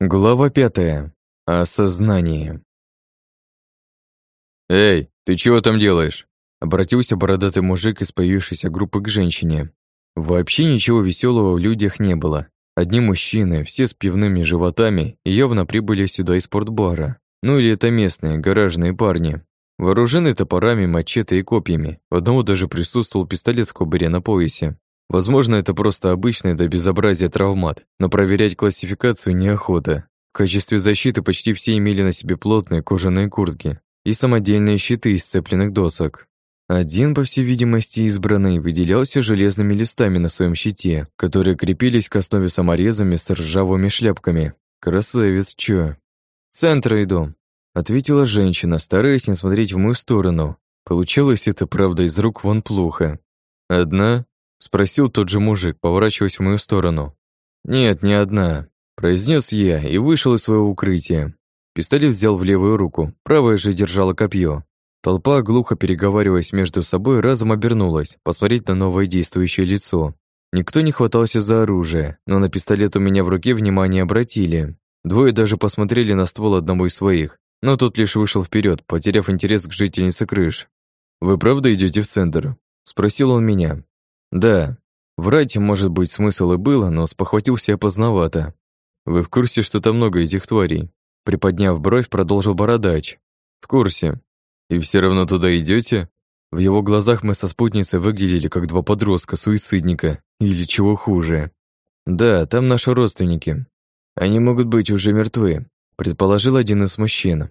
Глава пятая. Осознание. «Эй, ты чего там делаешь?» Обратился бородатый мужик из появившейся группы к женщине. Вообще ничего веселого в людях не было. Одни мужчины, все с пивными животами, явно прибыли сюда из спортбара. Ну или это местные, гаражные парни. Вооружены топорами, мачете и копьями. У одного даже присутствовал пистолет в кобуре на поясе. Возможно, это просто обычный до безобразия травмат, но проверять классификацию неохота. В качестве защиты почти все имели на себе плотные кожаные куртки и самодельные щиты из цепленных досок. Один, по всей видимости, избранный, выделялся железными листами на своем щите, которые крепились к основе саморезами с ржавыми шляпками. Красавец, чё? «Центр иду», — ответила женщина, стараясь не смотреть в мою сторону. Получалось это, правда, из рук вон плохо. «Одна?» Спросил тот же мужик, поворачиваясь в мою сторону. «Нет, не одна», – произнес я и вышел из своего укрытия. Пистолет взял в левую руку, правая же держала копье. Толпа, глухо переговариваясь между собой, разом обернулась, посмотреть на новое действующее лицо. Никто не хватался за оружие, но на пистолет у меня в руке внимание обратили. Двое даже посмотрели на ствол одного из своих, но тот лишь вышел вперед, потеряв интерес к жительнице крыш. «Вы правда идете в центр?» – спросил он меня. Да, врать, может быть, смысл и было, но спохватился я поздновато. Вы в курсе, что там много этих тварей? Приподняв бровь, продолжил бородач. В курсе. И все равно туда идете? В его глазах мы со спутницей выглядели как два подростка-суицидника. Или чего хуже. Да, там наши родственники. Они могут быть уже мертвы, предположил один из мужчин.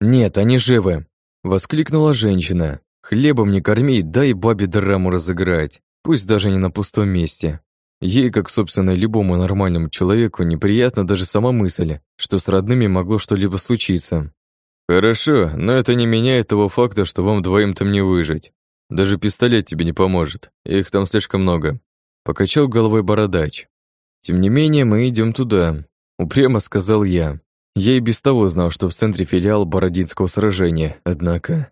Нет, они живы, воскликнула женщина. Хлебом не корми, дай бабе драму разыграть пусть даже не на пустом месте. Ей, как, собственно, любому нормальному человеку, неприятна даже сама мысль, что с родными могло что-либо случиться. Хорошо, но это не меняет того факта, что вам двоим там не выжить. Даже пистолет тебе не поможет, их там слишком много. Покачал головой бородач. Тем не менее, мы идем туда, упрямо сказал я. Я и без того знал, что в центре филиал Бородинского сражения, однако...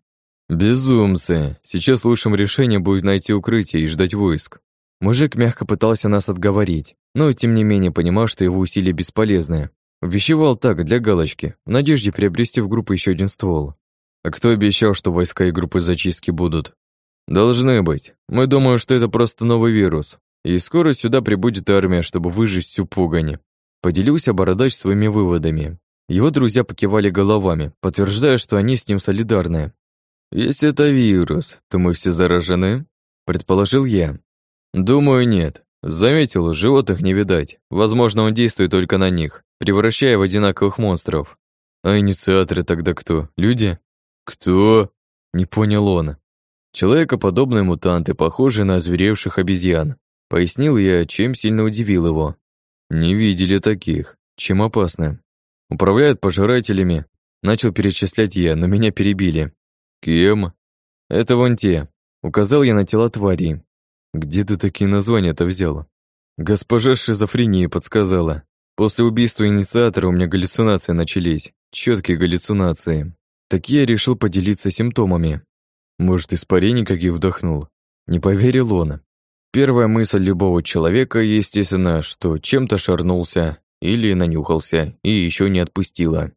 «Безумцы! Сейчас лучшим решением будет найти укрытие и ждать войск». Мужик мягко пытался нас отговорить, но тем не менее понимал, что его усилия бесполезны. Вещевал так, для галочки, в надежде приобрести в группу еще один ствол. А кто обещал, что войска и группы зачистки будут? Должны быть. Мы думаем, что это просто новый вирус. И скоро сюда прибудет армия, чтобы выжить всю пугань. Поделился Бородач своими выводами. Его друзья покивали головами, подтверждая, что они с ним солидарны. «Если это вирус, то мы все заражены?» – предположил я. «Думаю, нет. Заметил, животных не видать. Возможно, он действует только на них, превращая в одинаковых монстров. А инициаторы тогда кто? Люди?» «Кто?» – не понял он. «Человекоподобные мутанты, похожие на озверевших обезьян», – пояснил я, чем сильно удивил его. «Не видели таких. Чем опасно?» «Управляют пожирателями», – начал перечислять я, но меня перебили. «Кем?» «Это вон те», — указал я на тела тварей. «Где ты такие названия-то взяла?» «Госпожа шизофрения подсказала. После убийства инициатора у меня галлюцинации начались. Четкие галлюцинации. Так я решил поделиться симптомами. Может, испарений каких вдохнул?» Не поверил он. Первая мысль любого человека, естественно, что чем-то шарнулся или нанюхался и еще не отпустила.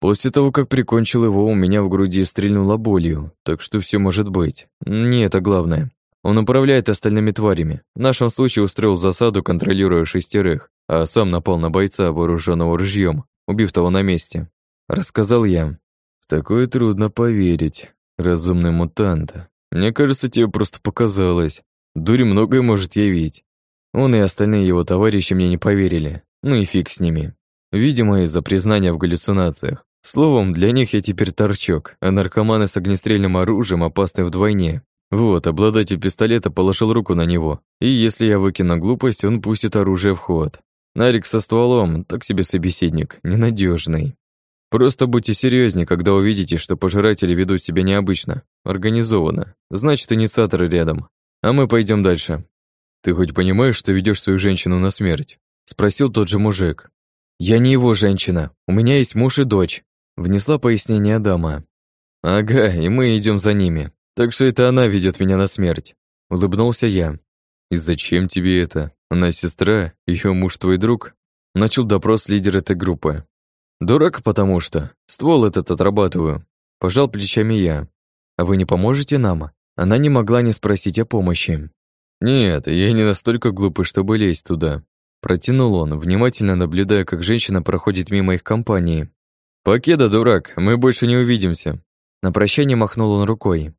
После того, как прикончил его, у меня в груди стрельнуло болью, так что все может быть. Не это главное. Он управляет остальными тварями. В нашем случае устроил засаду, контролируя шестерых, а сам напал на бойца, вооруженного ружьем, убив того на месте. Рассказал я. В такое трудно поверить. Разумный мутант. Мне кажется, тебе просто показалось. Дурь многое может явить. Он и остальные его товарищи мне не поверили. Ну и фиг с ними. Видимо, из-за признания в галлюцинациях. Словом, для них я теперь торчок, а наркоманы с огнестрельным оружием опасны вдвойне. Вот, обладатель пистолета положил руку на него, и если я выкину глупость, он пустит оружие в ход. Нарик со стволом, так себе собеседник, ненадежный. Просто будьте серьезнее, когда увидите, что пожиратели ведут себя необычно, организованно. Значит, инициаторы рядом. А мы пойдем дальше. Ты хоть понимаешь, что ведешь свою женщину на смерть? Спросил тот же мужик. Я не его женщина. У меня есть муж и дочь. Внесла пояснение дама. «Ага, и мы идем за ними. Так что это она ведет меня на смерть». Улыбнулся я. «И зачем тебе это? Она сестра? Ее муж твой друг?» Начал допрос лидер этой группы. Дурак, потому что. Ствол этот отрабатываю. Пожал плечами я. А вы не поможете нам? Она не могла не спросить о помощи. Нет, я не настолько глупый, чтобы лезть туда. Протянул он, внимательно наблюдая, как женщина проходит мимо их компании. «Покеда, дурак, мы больше не увидимся». На прощание махнул он рукой.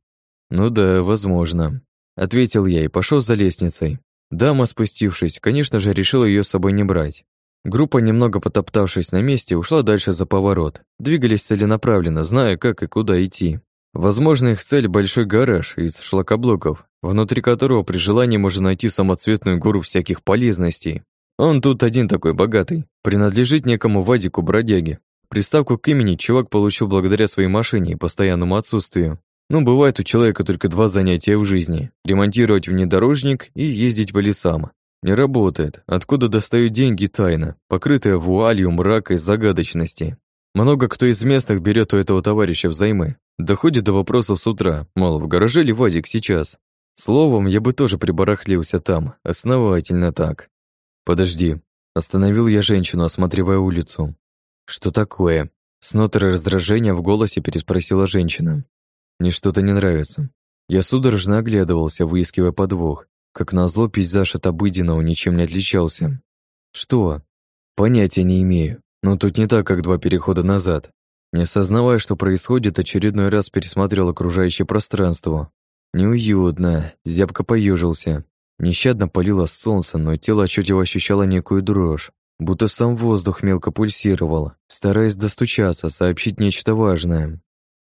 «Ну да, возможно», — ответил я и пошел за лестницей. Дама, спустившись, конечно же, решила ее с собой не брать. Группа, немного потоптавшись на месте, ушла дальше за поворот. Двигались целенаправленно, зная, как и куда идти. Возможно, их цель – большой гараж из шлакоблоков, внутри которого при желании можно найти самоцветную гору всяких полезностей. Он тут один такой богатый, принадлежит некому Вадику-бродяге. Приставку к имени чувак получил благодаря своей машине и постоянному отсутствию. Ну, бывает у человека только два занятия в жизни – ремонтировать внедорожник и ездить по лесам. Не работает. Откуда достают деньги – тайна, покрытая вуалью мрака и загадочности. Много кто из местных берет у этого товарища взаймы. Доходит до вопросов с утра, мол, в гараже ли Вадик сейчас? Словом, я бы тоже прибарахлился там, основательно так. Подожди. Остановил я женщину, осматривая улицу. Что такое? С нотой раздражения в голосе переспросила женщина. Мне что-то не нравится. Я судорожно оглядывался, выискивая подвох, как назло, пейзаж от обыденного ничем не отличался. Что? Понятия не имею. Но тут не так, как два перехода назад. Не осознавая, что происходит, очередной раз пересмотрел окружающее пространство. Неуютно, зябко поежился. Нещадно палило солнце, но тело отчетливо ощущало некую дрожь, будто сам воздух мелко пульсировал, стараясь достучаться, сообщить нечто важное.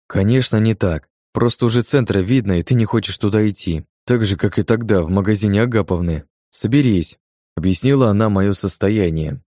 Конечно, не так. Просто уже центра видно, и ты не хочешь туда идти. Так же, как и тогда, в магазине Агаповны. «Соберись», — объяснила она мое состояние.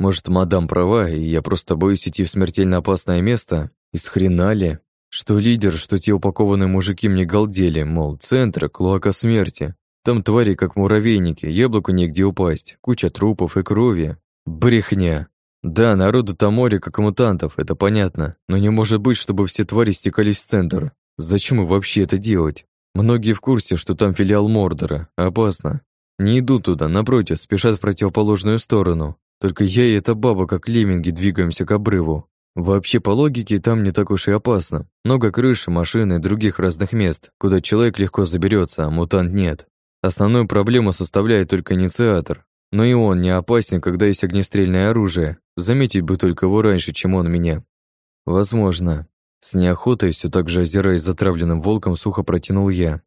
«Может, мадам права, и я просто боюсь идти в смертельно опасное место? Из хрена ли? Что лидер, что те упакованные мужики мне галдели, мол, центр, клоака смерти. Там твари, как муравейники, яблоку негде упасть, куча трупов и крови. Брехня. Да, народу там море, как мутантов, это понятно, но не может быть, чтобы все твари стекались в центр. Зачем вообще это делать? Многие в курсе, что там филиал Мордора. Опасно. Не идут туда, напротив, спешат в противоположную сторону. Только я и эта баба, как лемминги, двигаемся к обрыву. Вообще, по логике, там не так уж и опасно. Много крыши, машин и других разных мест, куда человек легко заберется, а мутант нет. Основную проблему составляет только инициатор. Но и он не опасен, когда есть огнестрельное оружие. Заметить бы только его раньше, чем он меня. Возможно. С неохотой, все так же озираясь затравленным волком, сухо протянул я.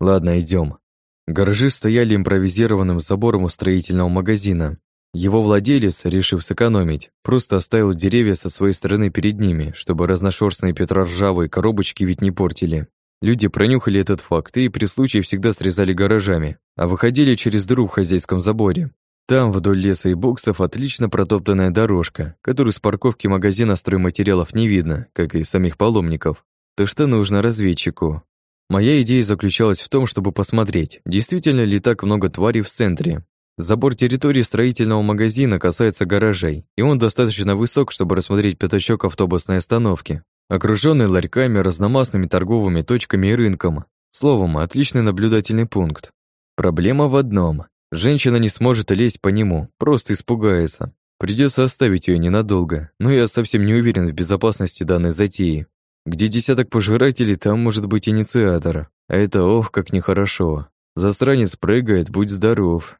Ладно, идем. Гаражи стояли импровизированным забором у строительного магазина. Его владелец, решив сэкономить, просто оставил деревья со своей стороны перед ними, чтобы разношерстные петроржавые коробочки ведь не портили. Люди пронюхали этот факт и при случае всегда срезали гаражами, а выходили через дыру в хозяйском заборе. Там, вдоль леса и боксов, отлично протоптанная дорожка, которую с парковки магазина стройматериалов не видно, как и самих паломников. То что нужно разведчику? Моя идея заключалась в том, чтобы посмотреть, действительно ли так много тварей в центре. Забор территории строительного магазина касается гаражей, и он достаточно высок, чтобы рассмотреть пятачок автобусной остановки, окруженный ларьками, разномастными торговыми точками и рынком. Словом, отличный наблюдательный пункт. Проблема в одном. Женщина не сможет лезть по нему, просто испугается. Придется оставить ее ненадолго, но я совсем не уверен в безопасности данной затеи. Где десяток пожирателей, там может быть инициатор. А это ох, как нехорошо. Застранец прыгает, будь здоров.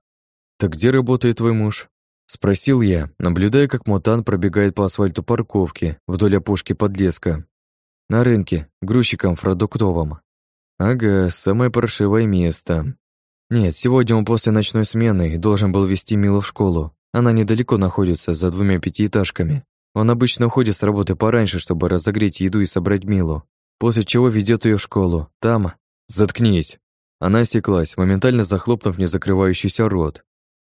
Так где работает твой муж? Спросил я, наблюдая, как мутант пробегает по асфальту парковки вдоль опушки подлеска. На рынке, грузчиком продуктовым. Ага, самое паршивое место. Нет, сегодня он после ночной смены должен был вести Милу в школу. Она недалеко находится, за двумя пятиэтажками. Он обычно уходит с работы пораньше, чтобы разогреть еду и собрать Милу. После чего ведет ее в школу. Там... Заткнись. Она осеклась, моментально захлопнув незакрывающийся рот.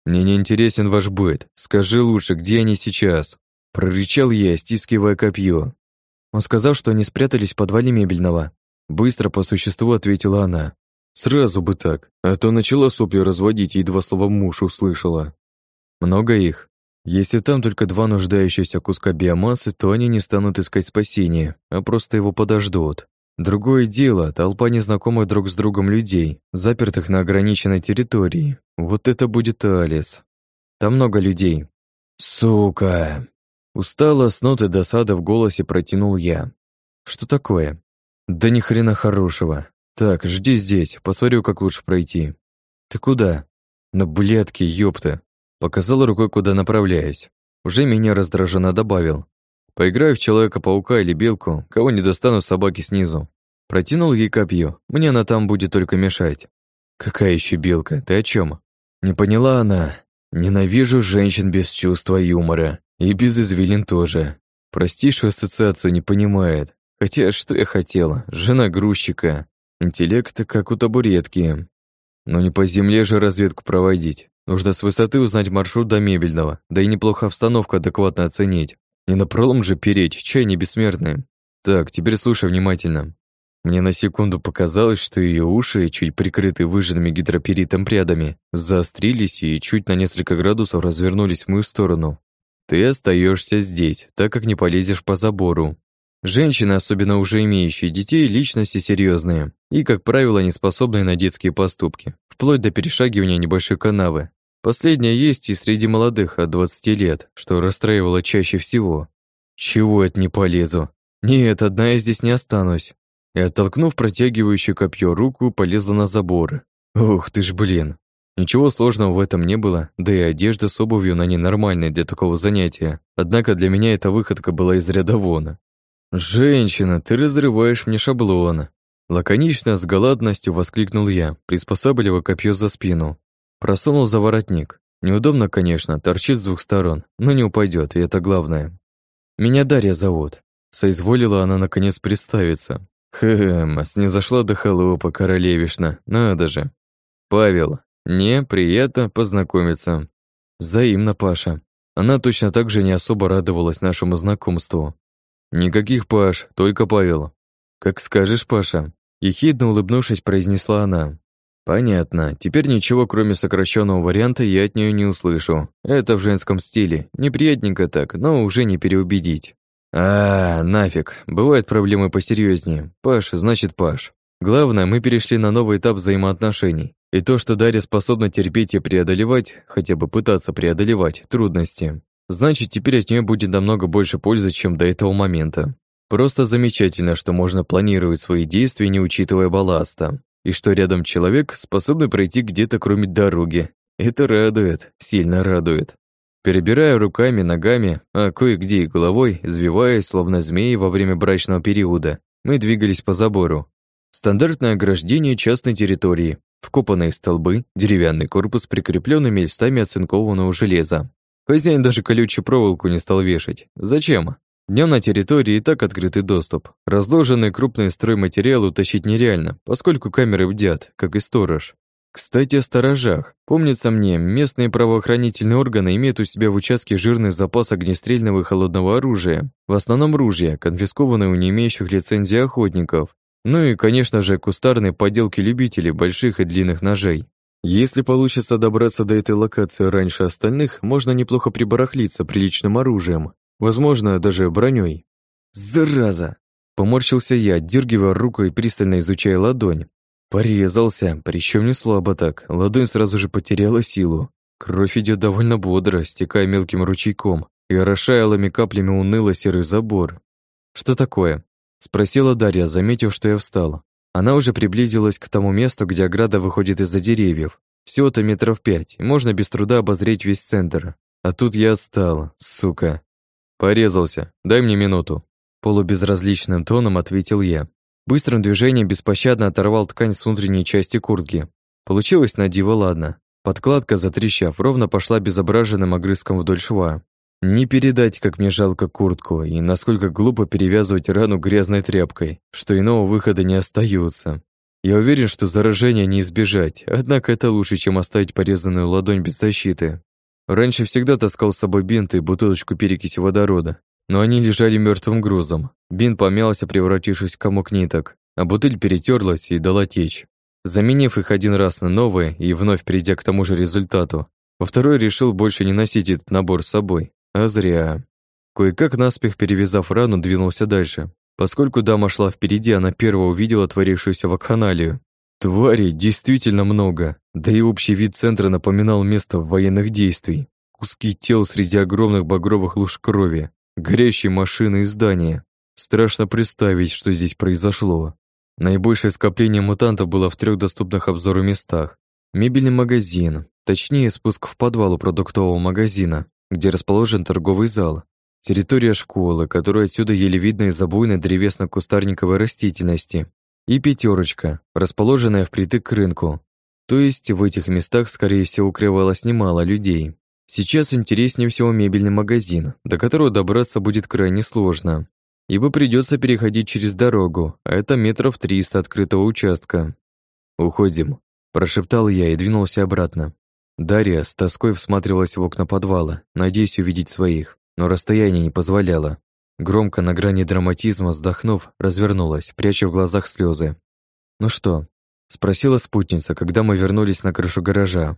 «Мне не интересен ваш быт. Скажи лучше, где они сейчас?» Прорычал я, стискивая копье. Он сказал, что они спрятались в подвале мебельного. Быстро по существу ответила она. Сразу бы так, а то начала сопли разводить, и два слова муж услышала. Много их. Если там только два нуждающихся куска биомассы, то они не станут искать спасения, а просто его подождут. Другое дело, толпа незнакомых друг с другом людей, запертых на ограниченной территории. Вот это будет Алис. Там много людей. «Сука!» Устало, с ноты досады в голосе протянул я. «Что такое?» «Да ни хрена хорошего. Так, жди здесь, посмотрю, как лучше пройти». «Ты куда?» «На блядке, ёпта!» Показал рукой, куда направляюсь. Уже меня раздраженно добавил. «Поиграю в Человека-паука или Белку, кого не достану собаки снизу». Протянул ей копье, мне она там будет только мешать. «Какая еще Белка? Ты о чем? Не поняла она. Ненавижу женщин без чувства юмора. И без извилин тоже. Простейшую ассоциацию не понимает. Хотя, что я хотела? Жена грузчика. Интеллект, как у табуретки. Но не по земле же разведку проводить. Нужно с высоты узнать маршрут до мебельного, да и неплохо обстановку адекватно оценить. Не на пролом же переть, чай не бессмертный. Так, теперь слушай внимательно. Мне на секунду показалось, что ее уши, чуть прикрытые выжженными гидроперитом прядами, заострились и чуть на несколько градусов развернулись в мою сторону. Ты остаешься здесь, так как не полезешь по забору. Женщины, особенно уже имеющие детей, личности серьезные и, как правило, не способные на детские поступки, вплоть до перешагивания небольшой канавы. Последняя есть и среди молодых от 20 лет, что расстраивало чаще всего. Чего это не полезу? Нет, одна я здесь не останусь. И, оттолкнув протягивающую копье руку, полезла на забор. Ух ты ж, блин. Ничего сложного в этом не было, да и одежда с обувью на ней нормальная для такого занятия. Однако для меня эта выходка была из ряда вона. «Женщина, ты разрываешь мне шаблон!» Лаконично, с голодностью воскликнул я, приспосабливая копье за спину. Просунул за воротник. Неудобно, конечно, торчит с двух сторон, но не упадет, и это главное. «Меня Дарья зовут». Соизволила она наконец представиться. Хм, снизошла до холопа королевишна, надо же. «Павел, не, приятно познакомиться». Взаимно, Паша. Она точно так же не особо радовалась нашему знакомству. «Никаких Паш, только Павел». «Как скажешь, Паша», — ехидно улыбнувшись, произнесла она. «Понятно. Теперь ничего, кроме сокращенного варианта, я от нее не услышу. Это в женском стиле. Неприятненько так, но уже не переубедить». «А, нафиг. Бывают проблемы посерьезнее. Паш, значит Паш. Главное, мы перешли на новый этап взаимоотношений. И то, что Дарья способна терпеть и преодолевать, хотя бы пытаться преодолевать, трудности, Значит, теперь от нее будет намного больше пользы, чем до этого момента. Просто замечательно, что можно планировать свои действия, не учитывая балласта. И что рядом человек, способный пройти где-то кроме дороги. Это радует, сильно радует. Перебирая руками, ногами, а кое-где и головой, извиваясь, словно змеи во время брачного периода, мы двигались по забору. Стандартное ограждение частной территории, вкопанные столбы, деревянный корпус, прикрепленный листами оцинкованного железа. Хозяин даже колючую проволоку не стал вешать. Зачем? Днем на территории и так открытый доступ. Разложенные крупные стройматериалы утащить нереально, поскольку камеры бдят, как и сторож. Кстати, о сторожах. Помнится мне, местные правоохранительные органы имеют у себя в участке жирный запас огнестрельного и холодного оружия, в основном ружья, конфискованные у не имеющих лицензии охотников. Ну и, конечно же, кустарные поделки любителей больших и длинных ножей. Если получится добраться до этой локации раньше остальных, можно неплохо прибарахлиться приличным оружием, возможно, даже броней. Зараза! Поморщился я, дергивая руку и пристально изучая ладонь. Порезался, причем не слабо так, ладонь сразу же потеряла силу. Кровь идет довольно бодро, стекая мелким ручейком и орошая алыми каплями уныло серый забор. «Что такое?» — спросила Дарья, заметив, что я встал. Она уже приблизилась к тому месту, где ограда выходит из-за деревьев. Всего-то метров пять, и можно без труда обозреть весь центр. А тут я отстал, сука. Порезался, дай мне минуту. Полубезразличным тоном ответил я. Быстрым движением беспощадно оторвал ткань с внутренней части куртки. Получилось на диво ладно. Подкладка, затрещав, ровно пошла безображенным огрызком вдоль шва. Не передать, как мне жалко куртку, и насколько глупо перевязывать рану грязной тряпкой, что иного выхода не остается. Я уверен, что заражения не избежать, однако это лучше, чем оставить порезанную ладонь без защиты. Раньше всегда таскал с собой бинты и бутылочку перекиси водорода, но они лежали мертвым грузом. Бинт помялся, превратившись в комок ниток, а бутыль перетерлась и дала течь. Заменив их один раз на новые и вновь придя к тому же результату, во второй решил больше не носить этот набор с собой, а зря. Кое-как наспех перевязав рану, двинулся дальше. Поскольку дама шла впереди, она первая увидела творившуюся вакханалию. Тварей действительно много, да и общий вид центра напоминал место военных действий. куски тел среди огромных багровых луж крови, горящие машины и здания. Страшно представить, что здесь произошло. Наибольшее скопление мутантов было в трех доступных обзору местах. Мебельный магазин, точнее спуск в подвал у продуктового магазина, где расположен торговый зал, территория школы, которую отсюда еле видно из-за буйной древесно-кустарниковой растительности, и пятерочка, расположенная впритык к рынку. То есть в этих местах, скорее всего, укрывалось немало людей. Сейчас интереснее всего мебельный магазин, до которого добраться будет крайне сложно, ибо придется переходить через дорогу, а это метров триста открытого участка. «Уходим», – прошептал я и двинулся обратно. Дарья с тоской всматривалась в окна подвала, надеясь увидеть своих, но расстояние не позволяло. Громко, на грани драматизма, вздохнув, развернулась, пряча в глазах слезы. «Ну что?» – спросила спутница, когда мы вернулись на крышу гаража.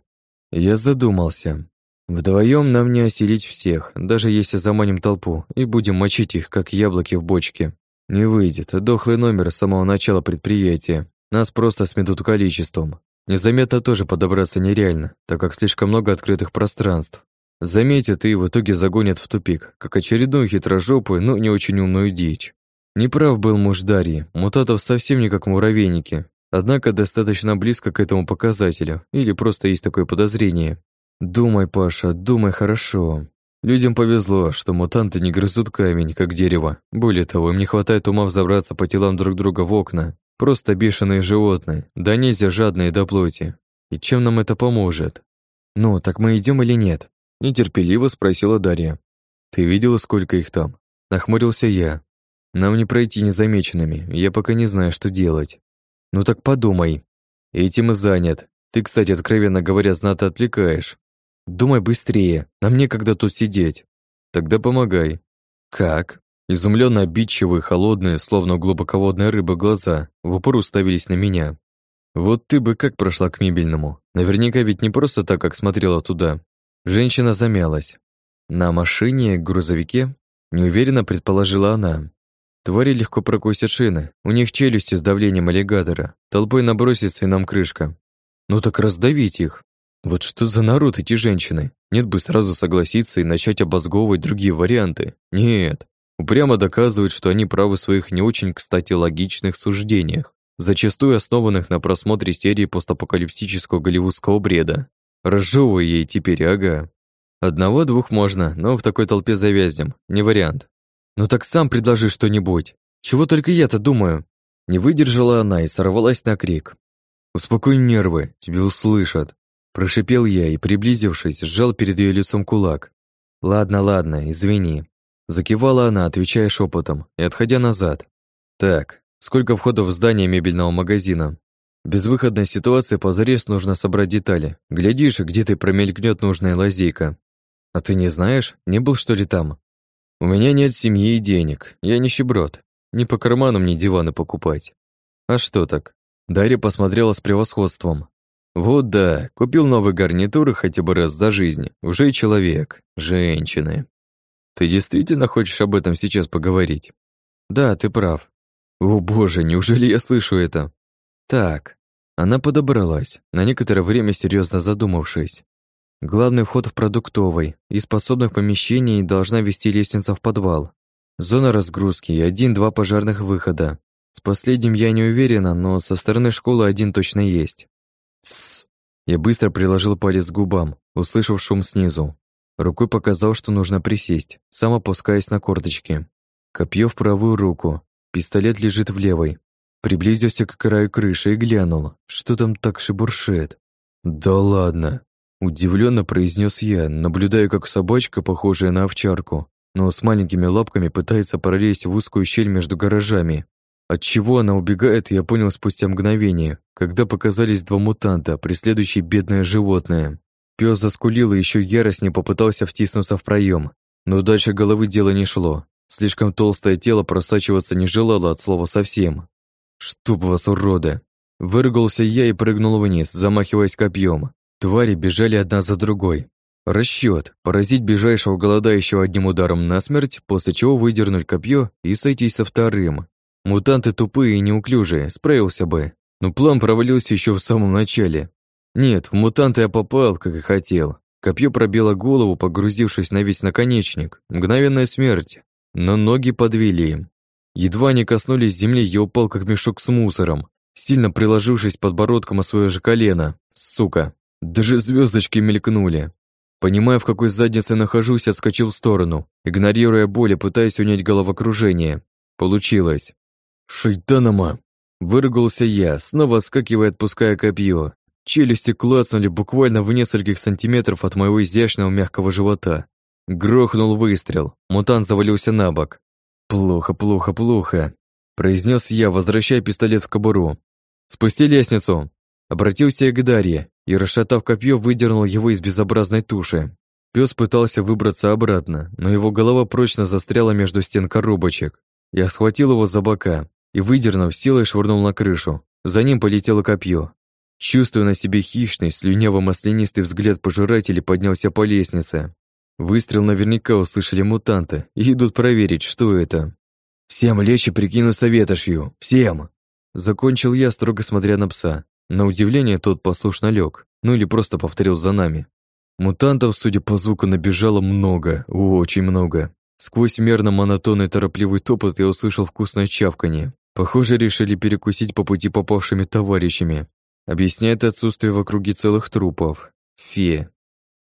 Я задумался. Вдвоем нам не осилить всех, даже если заманим толпу и будем мочить их, как яблоки в бочке. Не выйдет, дохлый номер с самого начала предприятия. Нас просто сметут количеством. Незаметно тоже подобраться нереально, так как слишком много открытых пространств. Заметят и в итоге загонят в тупик, как очередную хитрожопую, но не очень умную дичь. Неправ был муж Дарьи, мутатов совсем не как муравейники, однако достаточно близко к этому показателю, или просто есть такое подозрение. Думай, Паша, думай хорошо. Людям повезло, что мутанты не грызут камень, как дерево. Более того, им не хватает ума взобраться по телам друг друга в окна, Просто бешеные животные, да нельзя жадные до плоти. И чем нам это поможет? Ну, так мы идем или нет? Нетерпеливо спросила Дарья. Ты видела, сколько их там? Нахмурился я. Нам не пройти незамеченными, я пока не знаю, что делать. Ну так подумай. Этим и занят. Ты, кстати, откровенно говоря, знато отвлекаешь. Думай быстрее, нам некогда тут сидеть. Тогда помогай. Как? Изумленно обидчивые, холодные, словно глубоководная рыба глаза, в упор уставились на меня. Вот ты бы как прошла к мебельному? Наверняка ведь не просто так, как смотрела туда. Женщина замялась. На машине, грузовике? Неуверенно предположила она. Твари легко прокусят шины, у них челюсти с давлением аллигатора, толпой набросится и нам крышка. Ну так раздавить их. Вот что за народ эти женщины? Нет бы сразу согласиться и начать обозговывать другие варианты. Нет, упрямо доказывают, что они правы в своих не очень, кстати, логичных суждениях, зачастую основанных на просмотре серии постапокалиптического голливудского бреда. Разжевывай ей теперь, ага. Одного-двух можно, но в такой толпе завязнем, не вариант. Ну так сам предложи что-нибудь. Чего только я-то думаю. Не выдержала она и сорвалась на крик. «Успокой нервы, тебе услышат!» Прошипел я и, приблизившись, сжал перед ее лицом кулак. «Ладно, ладно, извини. Закивала она, отвечая шепотом и отходя назад. «Так, сколько входов в здание мебельного магазина?» Безвыходная ситуация, позарез нужно собрать детали. Глядишь, где-то промелькнет нужная лазейка. А ты не знаешь, не был что ли там? У меня нет семьи и денег, я нищеброд. Не по карманам мне диваны покупать. А что так? Дарья посмотрела с превосходством. Вот да, купил новый гарнитур хотя бы раз за жизнь. Уже человек. Женщины. Ты действительно хочешь об этом сейчас поговорить? Да, ты прав. О боже, неужели я слышу это? Так, она подобралась, на некоторое время серьезно задумавшись. Главный вход в продуктовый, из способных помещений должна вести лестница в подвал. Зона разгрузки и один-два пожарных выхода. С последним я не уверена, но со стороны школы один точно есть. Тссс. Я быстро приложил палец к губам, услышав шум снизу. Рукой показал, что нужно присесть, сам опускаясь на корточки. Копье в правую руку, пистолет лежит в левой. Приблизился к краю крыши и глянул, что там так шебуршит. «Да ладно!» Удивленно произнес я, наблюдая, как собачка, похожая на овчарку, но с маленькими лапками пытается пролезть в узкую щель между гаражами. От чего она убегает, я понял спустя мгновение, когда показались два мутанта, преследующие бедное животное. Пес заскулил и еще яростнее попытался втиснуться в проем, но дальше головы дело не шло. Слишком толстое тело просачиваться не желало от слова совсем. «Чтоб вас, уроды!» Выругался я и прыгнул вниз, замахиваясь копьем. Твари бежали одна за другой. Расчет – поразить ближайшего голодающего одним ударом на смерть, после чего выдернуть копье и сойтись со вторым. Мутанты тупые и неуклюжие, справился бы. Но план провалился еще в самом начале. Нет, в мутанта я попал, как и хотел. Копье пробило голову, погрузившись на весь наконечник. Мгновенная смерть. Но ноги подвели им. Едва не коснулись земли, я упал, как мешок с мусором, сильно приложившись подбородком о свое же колено. Сука. Даже звездочки мелькнули. Понимая, в какой заднице нахожусь, отскочил в сторону, игнорируя боль и пытаясь унять головокружение. Получилось. «Шайтанома!» Выругался я, снова отскакивая, отпуская копье. Челюсти клацнули буквально в нескольких сантиметров от моего изящного мягкого живота. Грохнул выстрел. Мутант завалился на бок. «Плохо, плохо, плохо», — произнес я, возвращая пистолет в кобуру. «Спусти лестницу!» Обратился я к Дарье и, расшатав копье, выдернул его из безобразной туши. Пес пытался выбраться обратно, но его голова прочно застряла между стен коробочек. Я схватил его за бока и, выдернув, силой швырнул на крышу. За ним полетело копье. Чувствуя на себе хищный, слюняво-маслянистый взгляд пожирателя, поднялся по лестнице. Выстрел наверняка услышали мутанты и идут проверить, что это. «Всем лечь и прикинуться ветошью! Всем!» Закончил я, строго смотря на пса. На удивление тот послушно лег, ну или просто повторил за нами. Мутантов, судя по звуку, набежало много, очень много. Сквозь мерно-монотонный торопливый топот я услышал вкусное чавканье. Похоже, решили перекусить по пути попавшими товарищами. Объясняет отсутствие в округе целых трупов. Фе.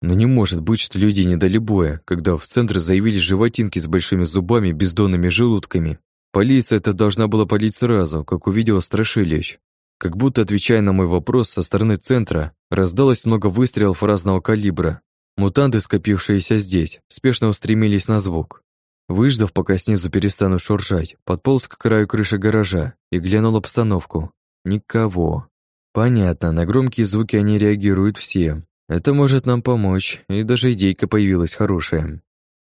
Но не может быть, что люди не дали боя, когда в центр заявились животинки с большими зубами, бездонными желудками. Полиция это должна была полить сразу, как увидела страшилищ. Как будто отвечая на мой вопрос со стороны центра, раздалось много выстрелов разного калибра. Мутанты, скопившиеся здесь, спешно устремились на звук. Выждав, пока снизу перестанут шуршать, подполз к краю крыши гаража и глянул обстановку. Никого. Понятно, на громкие звуки они реагируют все. Это может нам помочь, и даже идейка появилась хорошая.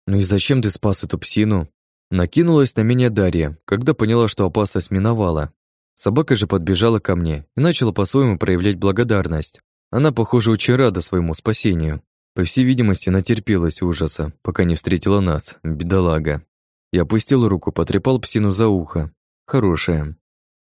Ну и зачем ты спас эту псину? Накинулась на меня Дарья, когда поняла, что опасность миновала. Собака же подбежала ко мне и начала по-своему проявлять благодарность. Она, похоже, очень рада своему спасению. По всей видимости, натерпелась ужаса, пока не встретила нас, бедолага. Я опустил руку, потрепал псину за ухо. Хорошая.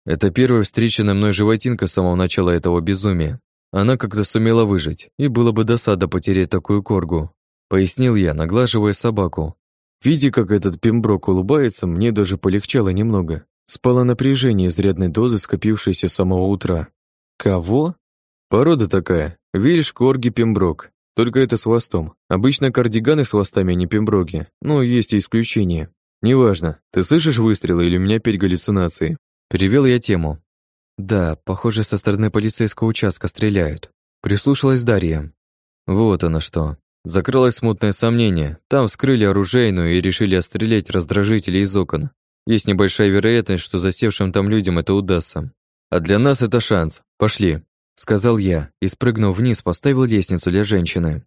Это первая встреченная мной животинка с самого начала этого безумия. Она как-то сумела выжить, и было бы досада потерять такую коргу. Пояснил я, наглаживая собаку. Видя, как этот пемброк улыбается, мне даже полегчало немного. Спало напряжение изрядной дозы, скопившейся с самого утра. Кого? Порода такая. Вильш корги пемброк. Только это с хвостом. Обычно кардиганы с хвостами, а не пемброки. Но есть и исключения. Неважно, ты слышишь выстрелы или у меня опять? Перевел я тему. Да, похоже, со стороны полицейского участка стреляют. Прислушалась Дарья. Вот оно что. Закрылось смутное сомнение. Там вскрыли оружейную и решили отстрелять раздражители из окон. Есть небольшая вероятность, что засевшим там людям это удастся. А для нас это шанс. Пошли, сказал я и, спрыгнув вниз, поставил лестницу для женщины.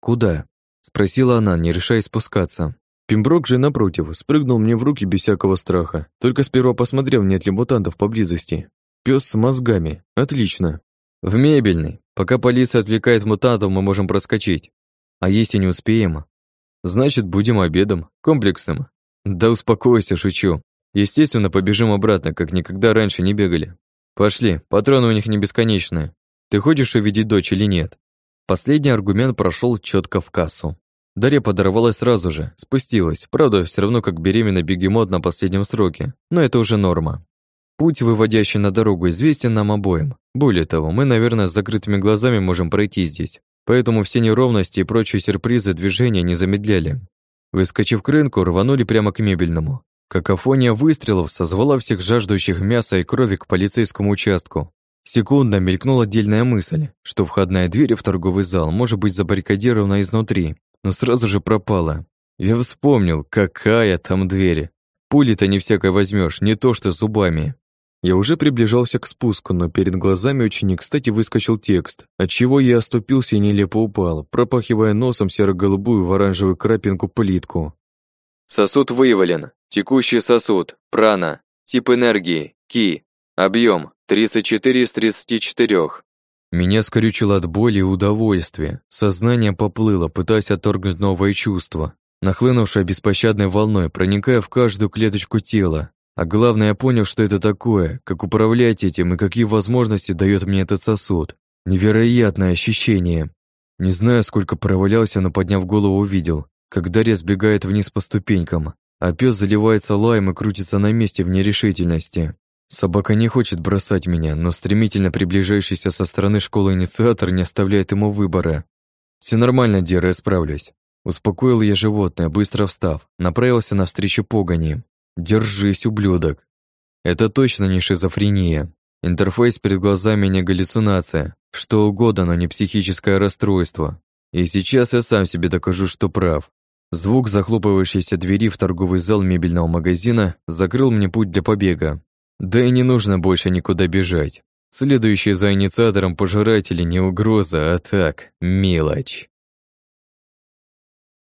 Куда? спросила она, не решаясь спускаться. Пимброк же, напротив, спрыгнул мне в руки без всякого страха, только сперва посмотрел, нет ли мутантов поблизости. Пес с мозгами. Отлично. В мебельный. Пока полиция отвлекает мутантов, мы можем проскочить. А если не успеем? Значит, будем обедом, комплексом. Да успокойся, шучу. Естественно, побежим обратно, как никогда раньше не бегали. Пошли, патроны у них не бесконечные. Ты хочешь увидеть дочь или нет? Последний аргумент прошел четко в кассу. Дарья подорвалась сразу же, спустилась, правда, все равно как беременный бегемот на последнем сроке, но это уже норма. Путь, выводящий на дорогу, известен нам обоим. Более того, мы, наверное, с закрытыми глазами можем пройти здесь, поэтому все неровности и прочие сюрпризы движения не замедляли. Выскочив к рынку, рванули прямо к мебельному. Какофония выстрелов созвала всех жаждущих мяса и крови к полицейскому участку. Секундно мелькнула отдельная мысль, что входная дверь в торговый зал может быть забаррикадирована изнутри, но сразу же пропала. Я вспомнил, какая там дверь. Пули-то не всякой возьмешь, не то что зубами. Я уже приближался к спуску, но перед глазами очень кстати выскочил текст, отчего я оступился и нелепо упал, пропахивая носом серо-голубую в оранжевую крапинку плитку. Сосуд выявлен. Текущий сосуд. Прана. Тип энергии. Ки. Объем. 34 из 34. Меня скрючило от боли и удовольствия. Сознание поплыло, пытаясь отторгнуть новое чувство, нахлынувшее беспощадной волной, проникая в каждую клеточку тела. А главное, я понял, что это такое, как управлять этим и какие возможности дает мне этот сосуд. Невероятное ощущение. Не знаю, сколько провалялся, но подняв голову, увидел, как Дарья сбегает вниз по ступенькам, а пес заливается лаем и крутится на месте в нерешительности. Собака не хочет бросать меня, но стремительно приближающийся со стороны школы инициатор не оставляет ему выбора. Все нормально, Дера, я справлюсь. Успокоил я животное, быстро встав, направился навстречу погони. Держись, ублюдок. Это точно не шизофрения. Интерфейс перед глазами не галлюцинация, что угодно, но не психическое расстройство. И сейчас я сам себе докажу, что прав. Звук захлопывающейся двери в торговый зал мебельного магазина закрыл мне путь для побега. Да и не нужно больше никуда бежать. Следующий за инициатором пожиратели не угроза, а так, мелочь.